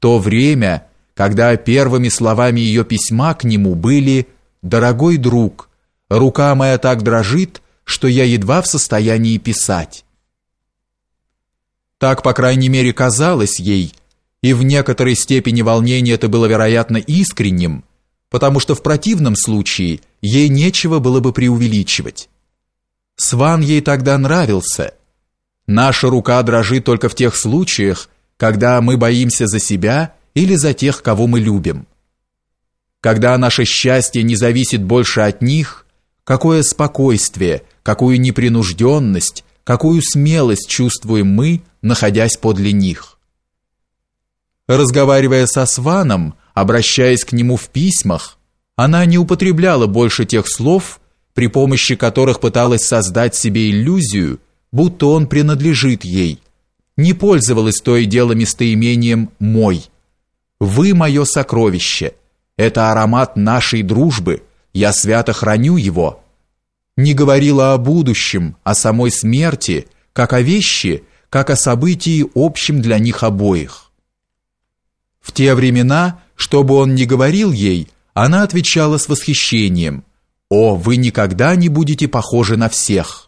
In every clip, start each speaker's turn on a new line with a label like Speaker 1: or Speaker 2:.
Speaker 1: то время, когда первыми словами ее письма к нему были «Дорогой друг, рука моя так дрожит, что я едва в состоянии писать». Так, по крайней мере, казалось ей, и в некоторой степени волнение это было, вероятно, искренним, потому что в противном случае ей нечего было бы преувеличивать. Сван ей тогда нравился. Наша рука дрожит только в тех случаях, когда мы боимся за себя или за тех, кого мы любим. Когда наше счастье не зависит больше от них, какое спокойствие, какую непринужденность, какую смелость чувствуем мы, находясь подле них. Разговаривая со Сваном, обращаясь к нему в письмах, она не употребляла больше тех слов, при помощи которых пыталась создать себе иллюзию, будто он принадлежит ей, не пользовалась то и дело местоимением «мой». «Вы мое сокровище, это аромат нашей дружбы, я свято храню его». Не говорила о будущем, о самой смерти, как о вещи, как о событии общем для них обоих. В те времена, что бы он ни говорил ей, она отвечала с восхищением «О, вы никогда не будете похожи на всех!»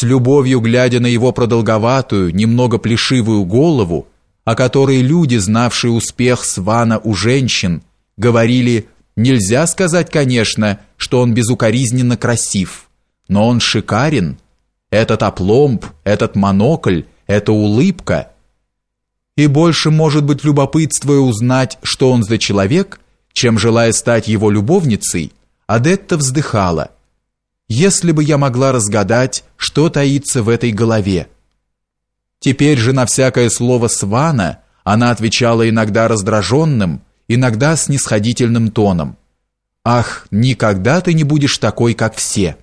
Speaker 1: С любовью глядя на его продолговатую, немного плешивую голову, о которой люди, знавшие успех Свана у женщин, говорили «Нельзя сказать, конечно, что он безукоризненно красив, но он шикарен, этот опломб, этот монокль, эта улыбка. И больше, может быть, любопытствуя узнать, что он за человек, чем желая стать его любовницей, Адетта вздыхала. Если бы я могла разгадать, что таится в этой голове. Теперь же на всякое слово Свана она отвечала иногда раздраженным, иногда снисходительным тоном. «Ах, никогда ты не будешь такой, как все!»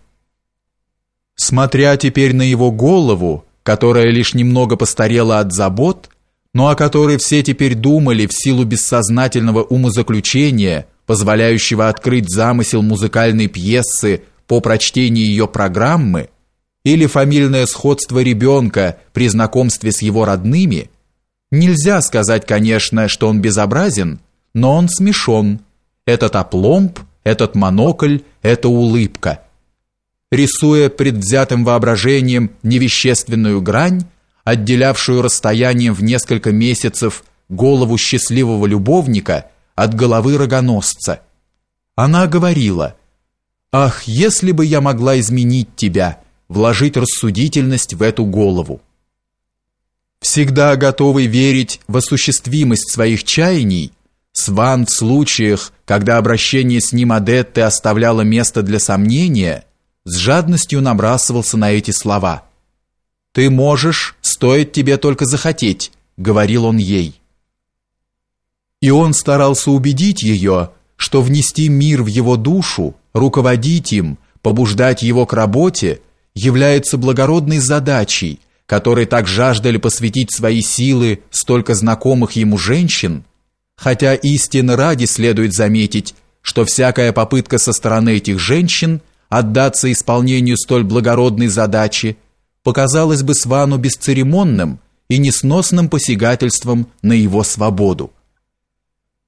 Speaker 1: Смотря теперь на его голову, которая лишь немного постарела от забот, но о которой все теперь думали в силу бессознательного умозаключения, позволяющего открыть замысел музыкальной пьесы по прочтении ее программы, или фамильное сходство ребенка при знакомстве с его родными, нельзя сказать, конечно, что он безобразен, но он смешон. Этот опломб, этот монокль, эта улыбка – рисуя предвзятым воображением невещественную грань, отделявшую расстоянием в несколько месяцев голову счастливого любовника от головы рогоносца. Она говорила, «Ах, если бы я могла изменить тебя, вложить рассудительность в эту голову!» Всегда готовый верить в осуществимость своих чаяний, Сван в случаях, когда обращение с ним Адетты оставляло место для сомнения – с жадностью набрасывался на эти слова. «Ты можешь, стоит тебе только захотеть», — говорил он ей. И он старался убедить ее, что внести мир в его душу, руководить им, побуждать его к работе является благородной задачей, которой так жаждали посвятить свои силы столько знакомых ему женщин, хотя истины ради следует заметить, что всякая попытка со стороны этих женщин – отдаться исполнению столь благородной задачи показалось бы Свану бесцеремонным и несносным посягательством на его свободу.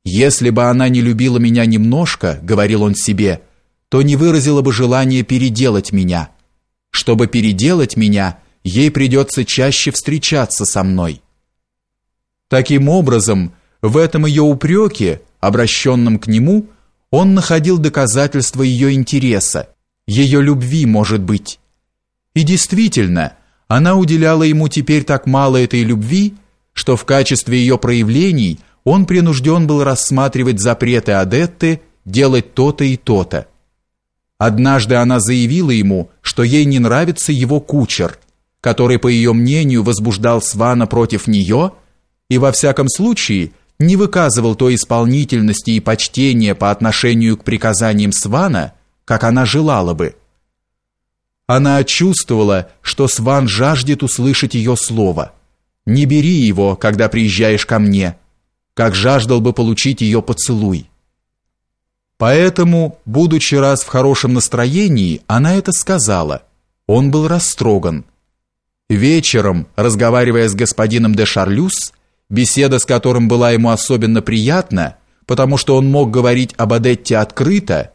Speaker 1: «Если бы она не любила меня немножко, — говорил он себе, — то не выразила бы желание переделать меня. Чтобы переделать меня, ей придется чаще встречаться со мной». Таким образом, в этом ее упреке, обращенном к нему, он находил доказательство ее интереса, ее любви, может быть. И действительно, она уделяла ему теперь так мало этой любви, что в качестве ее проявлений он принужден был рассматривать запреты Адетты делать то-то и то-то. Однажды она заявила ему, что ей не нравится его кучер, который, по ее мнению, возбуждал Свана против нее и, во всяком случае, не выказывал той исполнительности и почтения по отношению к приказаниям Свана, как она желала бы. Она чувствовала, что Сван жаждет услышать ее слово. «Не бери его, когда приезжаешь ко мне», как жаждал бы получить ее поцелуй. Поэтому, будучи раз в хорошем настроении, она это сказала. Он был растроган. Вечером, разговаривая с господином де Шарлюз, беседа с которым была ему особенно приятна, потому что он мог говорить об Адетте открыто